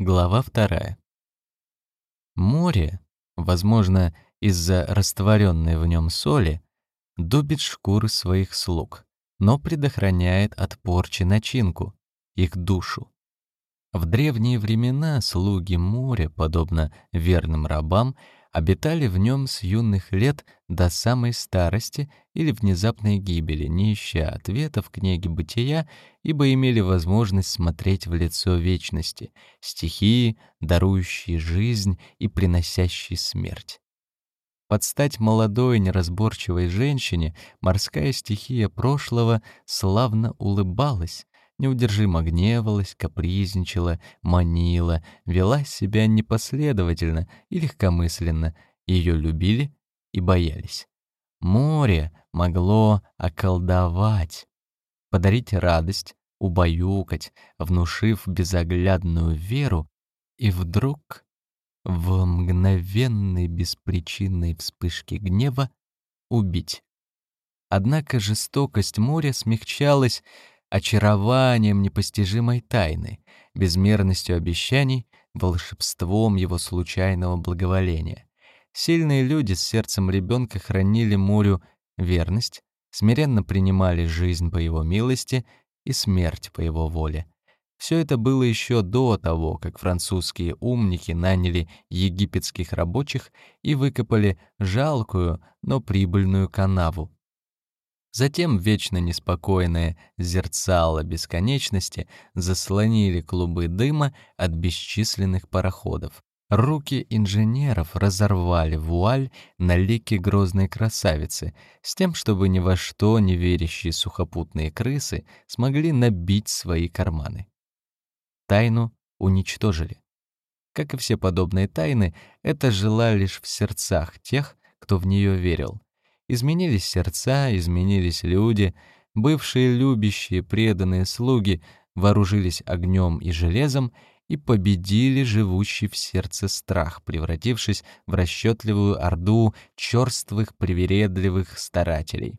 Глава вторая. Море, возможно, из-за растворенной в нем соли, дубит шкуры своих слуг, но предохраняет от порчи начинку, их душу. В древние времена слуги моря, подобно верным рабам, обитали в нем с юных лет до самой старости или внезапной гибели, не ища ответа в книге бытия, ибо имели возможность смотреть в лицо вечности, стихии, дарующие жизнь и приносящие смерть. Под стать молодой неразборчивой женщине морская стихия прошлого славно улыбалась, неудержимо гневалась, капризничала, манила, вела себя непоследовательно и легкомысленно, ее любили и боялись. Море могло околдовать, подарить радость, убаюкать, внушив безоглядную веру, и вдруг в мгновенной беспричинной вспышке гнева убить. Однако жестокость моря смягчалась очарованием непостижимой тайны, безмерностью обещаний, волшебством его случайного благоволения. Сильные люди с сердцем ребенка хранили морю верность, смиренно принимали жизнь по его милости и смерть по его воле. Все это было еще до того, как французские умники наняли египетских рабочих и выкопали жалкую, но прибыльную канаву, Затем вечно неспокойное зерцало бесконечности заслонили клубы дыма от бесчисленных пароходов. Руки инженеров разорвали вуаль на лике грозной красавицы, с тем, чтобы ни во что не верящие сухопутные крысы смогли набить свои карманы. Тайну уничтожили. Как и все подобные тайны, это жила лишь в сердцах тех, кто в нее верил — Изменились сердца, изменились люди, бывшие любящие, преданные слуги вооружились огнем и железом и победили живущий в сердце страх, превратившись в расчетливую орду черствых, привередливых старателей.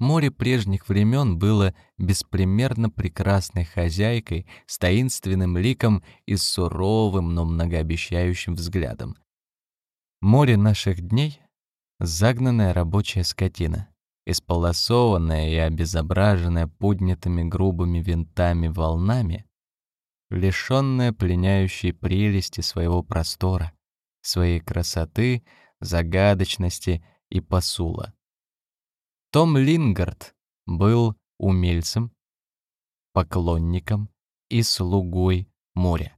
Море прежних времен было беспримерно прекрасной хозяйкой с таинственным ликом и суровым, но многообещающим взглядом. Море наших дней Загнанная рабочая скотина, исполосованная и обезображенная поднятыми грубыми винтами волнами, лишенная пленяющей прелести своего простора, своей красоты, загадочности и посула. Том Лингард был умельцем, поклонником и слугой моря.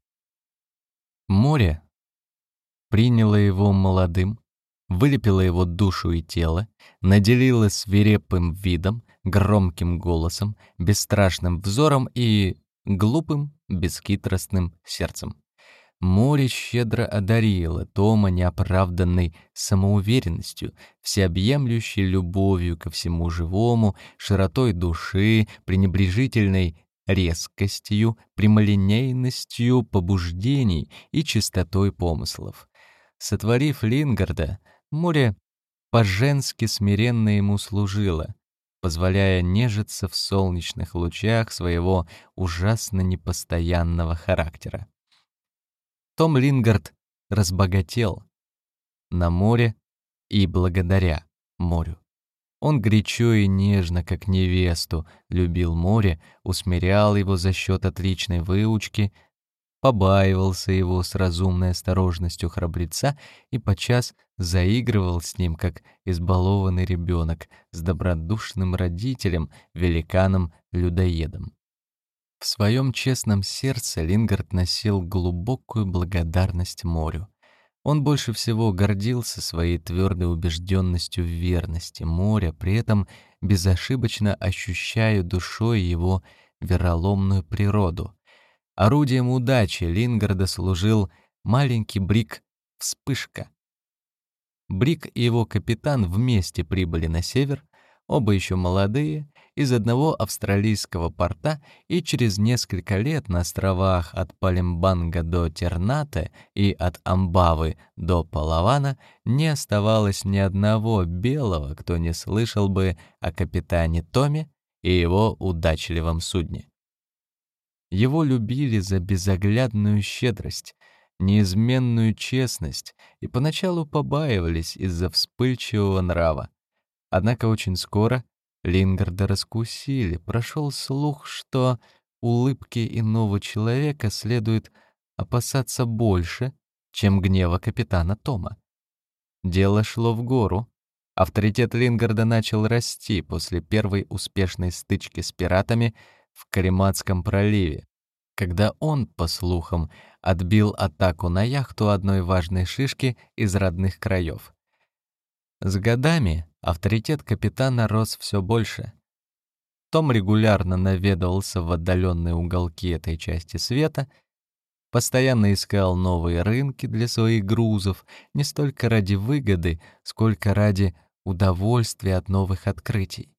Море приняло его молодым, вылепила его душу и тело, наделила свирепым видом, громким голосом, бесстрашным взором и глупым, бесхитростным сердцем. Море щедро одарило Тома неоправданной самоуверенностью, всеобъемлющей любовью ко всему живому, широтой души, пренебрежительной резкостью, прямолинейностью побуждений и чистотой помыслов. Сотворив Лингарда, Море по-женски смиренно ему служило, позволяя нежиться в солнечных лучах своего ужасно непостоянного характера. Том Лингард разбогател на море и благодаря морю. Он горячо и нежно, как невесту, любил море, усмирял его за счет отличной выучки, побаивался его с разумной осторожностью храбреца и подчас заигрывал с ним, как избалованный ребенок, с добродушным родителем, великаном-людоедом. В своем честном сердце Лингард носил глубокую благодарность морю. Он больше всего гордился своей твердой убежденностью в верности моря, при этом безошибочно ощущая душой его вероломную природу. Орудием удачи Лингарда служил маленький брик «Вспышка». Брик и его капитан вместе прибыли на север, оба еще молодые, из одного австралийского порта, и через несколько лет на островах от Палембанга до Терната и от Амбавы до Палавана не оставалось ни одного белого, кто не слышал бы о капитане Томе и его удачливом судне. Его любили за безоглядную щедрость, неизменную честность и поначалу побаивались из-за вспыльчивого нрава. Однако очень скоро Лингарда раскусили, прошел слух, что улыбки иного человека следует опасаться больше, чем гнева капитана Тома. Дело шло в гору. Авторитет Лингарда начал расти после первой успешной стычки с пиратами в Кариматском проливе, когда он, по слухам, отбил атаку на яхту одной важной шишки из родных краев. С годами авторитет капитана рос все больше. Том регулярно наведывался в отдаленные уголки этой части света, постоянно искал новые рынки для своих грузов, не столько ради выгоды, сколько ради удовольствия от новых открытий,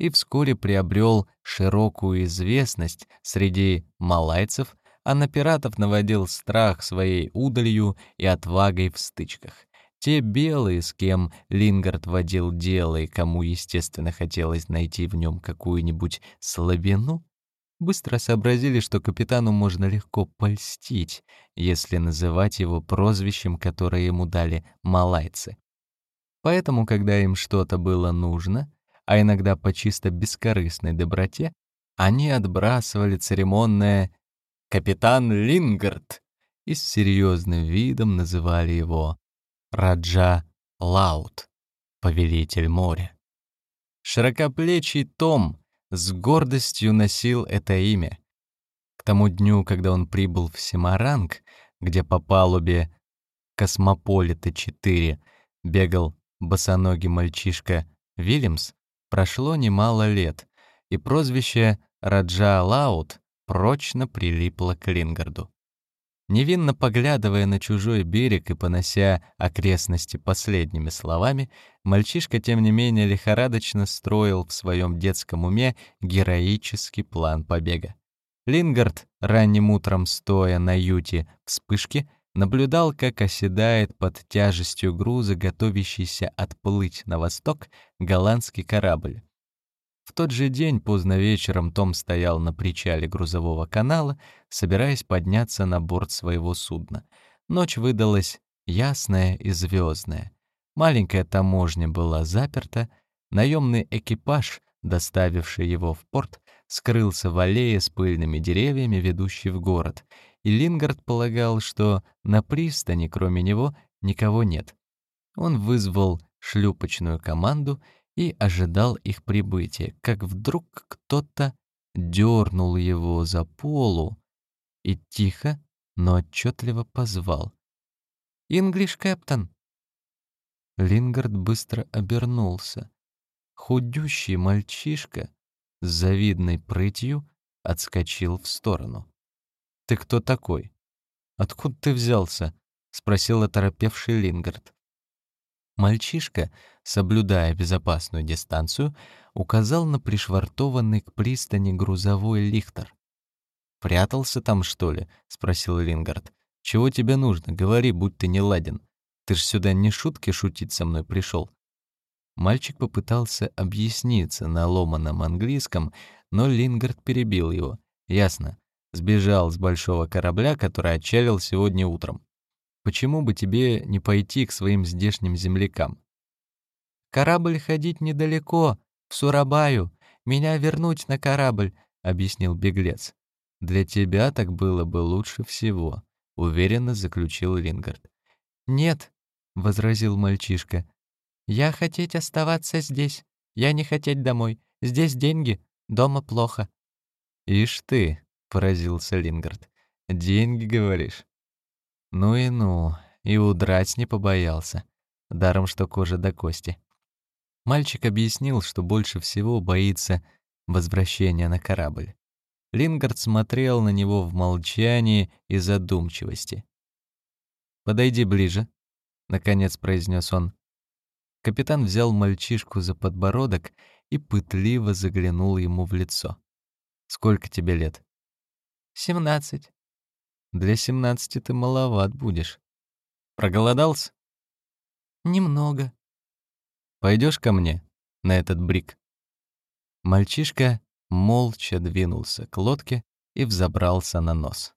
и вскоре приобрел широкую известность среди малайцев, а на пиратов наводил страх своей удалью и отвагой в стычках. Те белые, с кем Лингард водил дело и кому, естественно, хотелось найти в нем какую-нибудь слабину, быстро сообразили, что капитану можно легко польстить, если называть его прозвищем, которое ему дали малайцы. Поэтому, когда им что-то было нужно, а иногда по чисто бескорыстной доброте, они отбрасывали церемонное «Капитан Лингард» и с серьезным видом называли его Раджа Лаут, повелитель моря. Широкоплечий Том с гордостью носил это имя. К тому дню, когда он прибыл в Семаранг, где по палубе Космополита-4 бегал босоногий мальчишка Вильямс, прошло немало лет, и прозвище Раджа Лаут прочно прилипло к Лингарду. Невинно поглядывая на чужой берег и понося окрестности последними словами, мальчишка, тем не менее, лихорадочно строил в своем детском уме героический план побега. Лингард, ранним утром стоя на юте вспышки, наблюдал, как оседает под тяжестью груза, готовящийся отплыть на восток, голландский корабль. В тот же день поздно вечером Том стоял на причале грузового канала, собираясь подняться на борт своего судна. Ночь выдалась ясная и звездная. Маленькая таможня была заперта, наемный экипаж, доставивший его в порт, скрылся в аллее с пыльными деревьями, ведущей в город, и Лингард полагал, что на пристани, кроме него, никого нет. Он вызвал шлюпочную команду и ожидал их прибытия, как вдруг кто-то дернул его за полу и тихо, но отчетливо позвал. «Инглиш Кэптон!» Лингард быстро обернулся. Худющий мальчишка с завидной прытью отскочил в сторону. «Ты кто такой? Откуда ты взялся?» — спросил оторопевший Лингард. Мальчишка, соблюдая безопасную дистанцию, указал на пришвартованный к пристани грузовой лихтер. «Прятался там, что ли?» — спросил Лингард. «Чего тебе нужно? Говори, будь ты не ладен. Ты ж сюда не шутки шутить со мной пришел. Мальчик попытался объясниться на ломаном английском, но Лингард перебил его. «Ясно. Сбежал с большого корабля, который отчалил сегодня утром. Почему бы тебе не пойти к своим здешним землякам? Корабль ходить недалеко, в Сурабаю. Меня вернуть на корабль, объяснил беглец. Для тебя так было бы лучше всего, уверенно заключил Лингард. Нет, возразил мальчишка. Я хотеть оставаться здесь. Я не хотеть домой. Здесь деньги, дома плохо. Ишь ты, поразился Лингард. Деньги, говоришь? Ну и ну, и удрать не побоялся. Даром, что кожа до кости. Мальчик объяснил, что больше всего боится возвращения на корабль. Лингард смотрел на него в молчании и задумчивости. «Подойди ближе», — наконец произнес он. Капитан взял мальчишку за подбородок и пытливо заглянул ему в лицо. «Сколько тебе лет?» «Семнадцать». Для семнадцати ты маловат будешь. Проголодался? Немного. Пойдешь ко мне на этот брик? Мальчишка молча двинулся к лодке и взобрался на нос.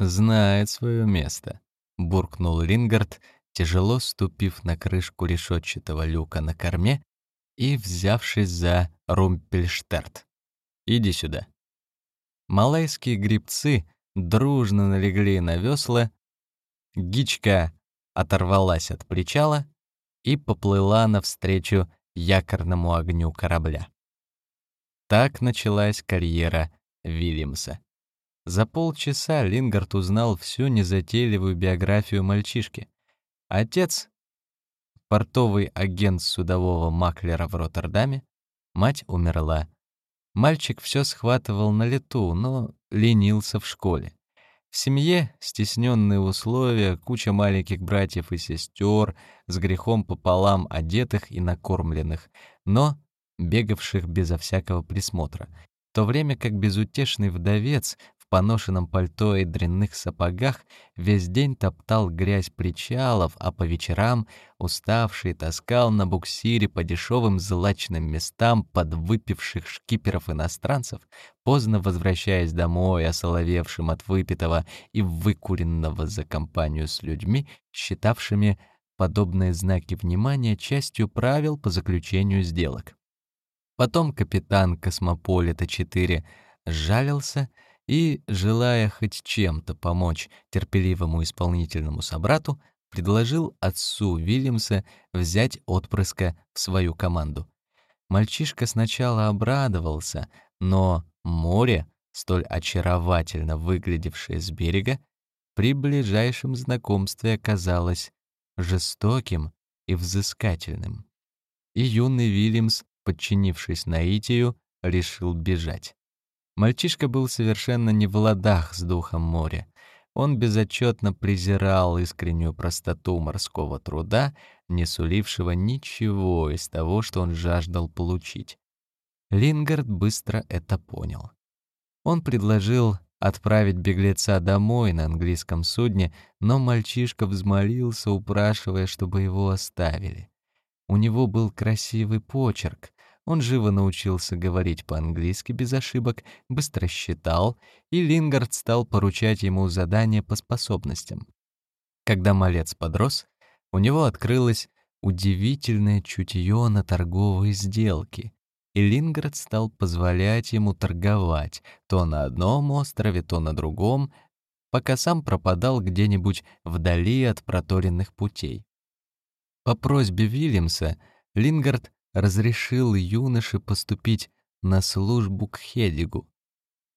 «Знает свое место», — буркнул Лингард, тяжело ступив на крышку решетчатого люка на корме и взявшись за румпельштерт. «Иди сюда». Малайские грибцы дружно налегли на весла, гичка оторвалась от причала и поплыла навстречу якорному огню корабля. Так началась карьера Вильямса. За полчаса Лингард узнал всю незатейливую биографию мальчишки. Отец — портовый агент судового маклера в Роттердаме, мать умерла. Мальчик все схватывал на лету, но ленился в школе. В семье стесненные условия, куча маленьких братьев и сестер, с грехом пополам одетых и накормленных, но бегавших безо всякого присмотра, в то время как безутешный вдовец поношенном пальто и дрянных сапогах весь день топтал грязь причалов, а по вечерам, уставший, таскал на буксире по дешевым злачным местам подвыпивших шкиперов-иностранцев, поздно возвращаясь домой, осоловевшим от выпитого и выкуренного за компанию с людьми, считавшими подобные знаки внимания частью правил по заключению сделок. Потом капитан Космополита-4 сжалился — и, желая хоть чем-то помочь терпеливому исполнительному собрату, предложил отцу Вильямса взять отпрыска в свою команду. Мальчишка сначала обрадовался, но море, столь очаровательно выглядевшее с берега, при ближайшем знакомстве оказалось жестоким и взыскательным. И юный Вильямс, подчинившись наитию, решил бежать. Мальчишка был совершенно не в ладах с духом моря. Он безотчетно презирал искреннюю простоту морского труда, не сулившего ничего из того, что он жаждал получить. Лингард быстро это понял. Он предложил отправить беглеца домой на английском судне, но мальчишка взмолился, упрашивая, чтобы его оставили. У него был красивый почерк, он живо научился говорить по-английски без ошибок, быстро считал, и Лингард стал поручать ему задания по способностям. Когда малец подрос, у него открылось удивительное чутье на торговые сделки, и Лингард стал позволять ему торговать то на одном острове, то на другом, пока сам пропадал где-нибудь вдали от проторенных путей. По просьбе Вильямса Лингард разрешил юноше поступить на службу к Хедигу.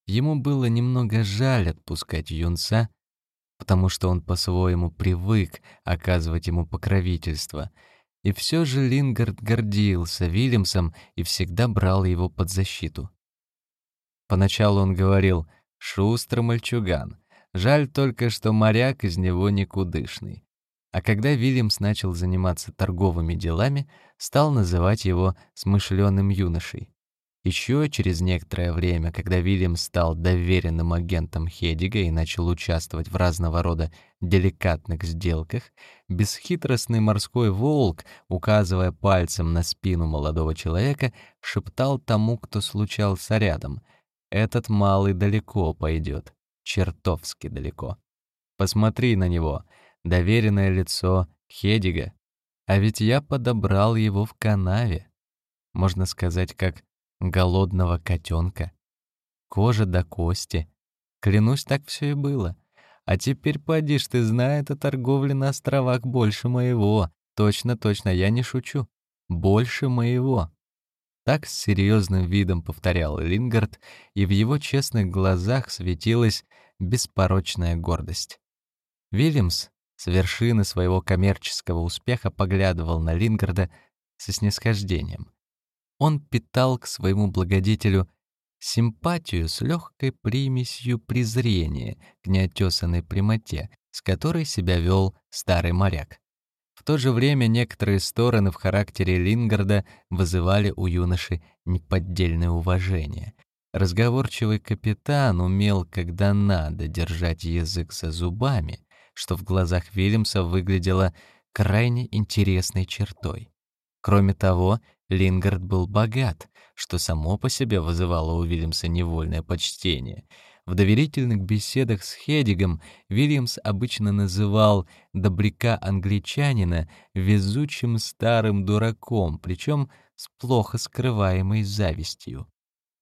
Ему было немного жаль отпускать юнца, потому что он по-своему привык оказывать ему покровительство. И все же Лингард гордился Вильямсом и всегда брал его под защиту. Поначалу он говорил «шустрый мальчуган», жаль только, что моряк из него никудышный. А когда Вильямс начал заниматься торговыми делами, стал называть его смышленым юношей. Еще через некоторое время, когда Вильям стал доверенным агентом Хедига и начал участвовать в разного рода деликатных сделках, бесхитростный морской волк, указывая пальцем на спину молодого человека, шептал тому, кто случался рядом, «Этот малый далеко пойдет, чертовски далеко. Посмотри на него, доверенное лицо Хедига. А ведь я подобрал его в канаве. Можно сказать, как голодного котенка. Кожа до кости. Клянусь, так все и было. А теперь, подишь, ты знает о торговле на островах больше моего. Точно, точно, я не шучу. Больше моего. Так с серьезным видом повторял Лингард, и в его честных глазах светилась беспорочная гордость. Вильямс с вершины своего коммерческого успеха поглядывал на Лингарда со снисхождением. Он питал к своему благодетелю симпатию с легкой примесью презрения к неотесанной прямоте, с которой себя вел старый моряк. В то же время некоторые стороны в характере Лингарда вызывали у юноши неподдельное уважение. Разговорчивый капитан умел, когда надо, держать язык за зубами, что в глазах Вильямса выглядело крайне интересной чертой. Кроме того, Лингард был богат, что само по себе вызывало у Вильямса невольное почтение. В доверительных беседах с Хедигом Вильямс обычно называл добряка-англичанина везучим старым дураком, причем с плохо скрываемой завистью.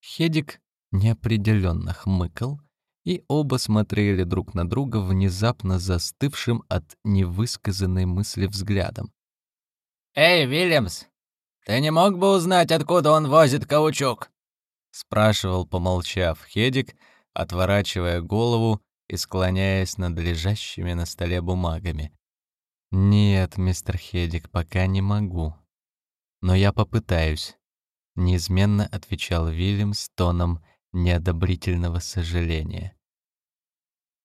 Хедик неопределенно хмыкал, и оба смотрели друг на друга внезапно застывшим от невысказанной мысли взглядом. «Эй, Вильямс, ты не мог бы узнать, откуда он возит каучук?» — спрашивал, помолчав, Хедик, отворачивая голову и склоняясь над лежащими на столе бумагами. «Нет, мистер Хедик, пока не могу. Но я попытаюсь», — неизменно отвечал Вильям с тоном неодобрительного сожаления.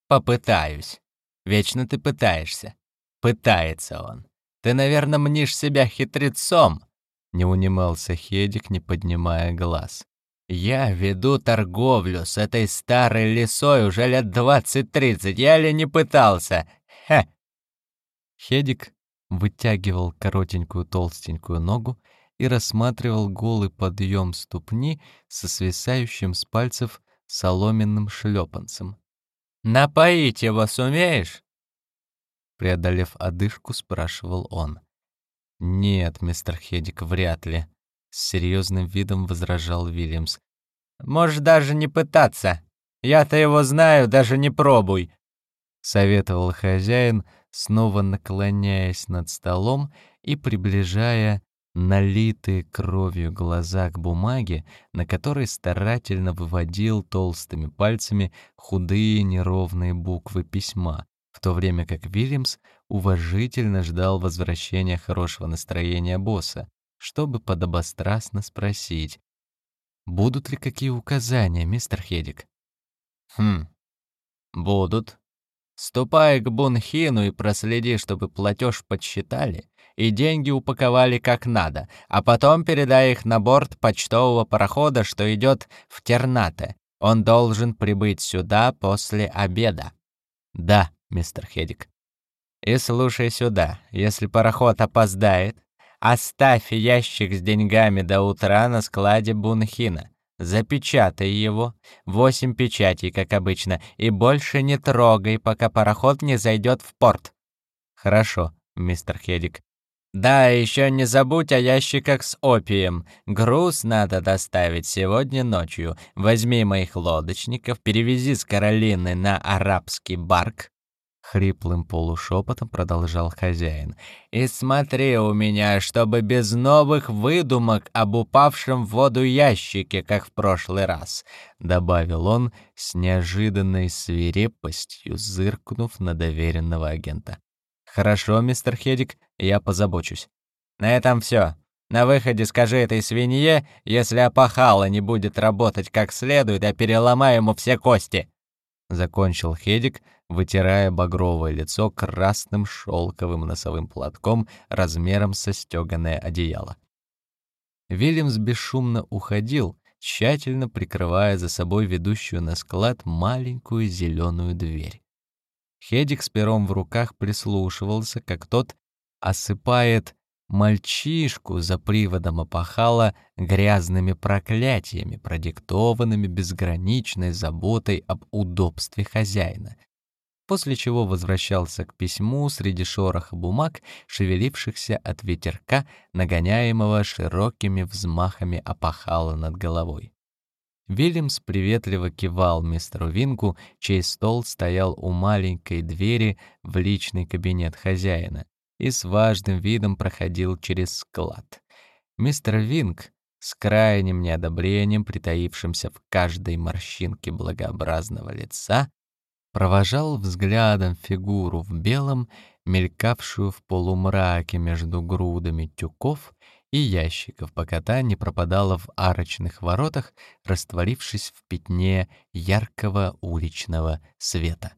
«Попытаюсь. Вечно ты пытаешься. Пытается он. Ты, наверное, мнишь себя хитрецом», — не унимался Хедик, не поднимая глаз. «Я веду торговлю с этой старой лисой уже лет двадцать-тридцать, я ли не пытался? Хе!» Хедик вытягивал коротенькую толстенькую ногу и рассматривал голый подъем ступни со свисающим с пальцев соломенным шлепанцем. «Напоить его сумеешь?» Преодолев одышку, спрашивал он. «Нет, мистер Хедик, вряд ли», — с серьезным видом возражал Вильямс. «Можешь даже не пытаться. Я-то его знаю, даже не пробуй», — советовал хозяин, снова наклоняясь над столом и приближая налитые кровью глаза к бумаге, на которой старательно выводил толстыми пальцами худые неровные буквы письма, в то время как Вильямс уважительно ждал возвращения хорошего настроения босса, чтобы подобострастно спросить, «Будут ли какие указания, мистер Хедик?» «Хм, будут. Ступай к Бунхину и проследи, чтобы платеж подсчитали и деньги упаковали как надо, а потом передай их на борт почтового парохода, что идет в Тернате. Он должен прибыть сюда после обеда». «Да», мистер Хедик. И слушай сюда, если пароход опоздает, оставь ящик с деньгами до утра на складе Бунхина. Запечатай его, восемь печатей, как обычно, и больше не трогай, пока пароход не зайдет в порт. Хорошо, мистер Хедик. Да, еще не забудь о ящиках с опием. Груз надо доставить сегодня ночью. Возьми моих лодочников, перевези с Каролины на арабский барк, Хриплым полушепотом продолжал хозяин. «И смотри у меня, чтобы без новых выдумок об упавшем в воду ящике, как в прошлый раз», — добавил он с неожиданной свирепостью, зыркнув на доверенного агента. «Хорошо, мистер Хедик, я позабочусь». «На этом все. На выходе скажи этой свинье, если опахала не будет работать как следует, я переломаю ему все кости». Закончил Хедик, вытирая багровое лицо красным шелковым носовым платком размером со стёганое одеяло. Вильямс бесшумно уходил, тщательно прикрывая за собой ведущую на склад маленькую зеленую дверь. Хедик с пером в руках прислушивался, как тот осыпает мальчишку за приводом опахала грязными проклятиями, продиктованными безграничной заботой об удобстве хозяина, после чего возвращался к письму среди шороха бумаг, шевелившихся от ветерка, нагоняемого широкими взмахами опахала над головой. Вильямс приветливо кивал мистеру Винку, чей стол стоял у маленькой двери в личный кабинет хозяина, и с важным видом проходил через склад. Мистер Винг с крайним неодобрением, притаившимся в каждой морщинке благообразного лица, провожал взглядом фигуру в белом, мелькавшую в полумраке между грудами тюков и ящиков, пока та не пропадала в арочных воротах, растворившись в пятне яркого уличного света.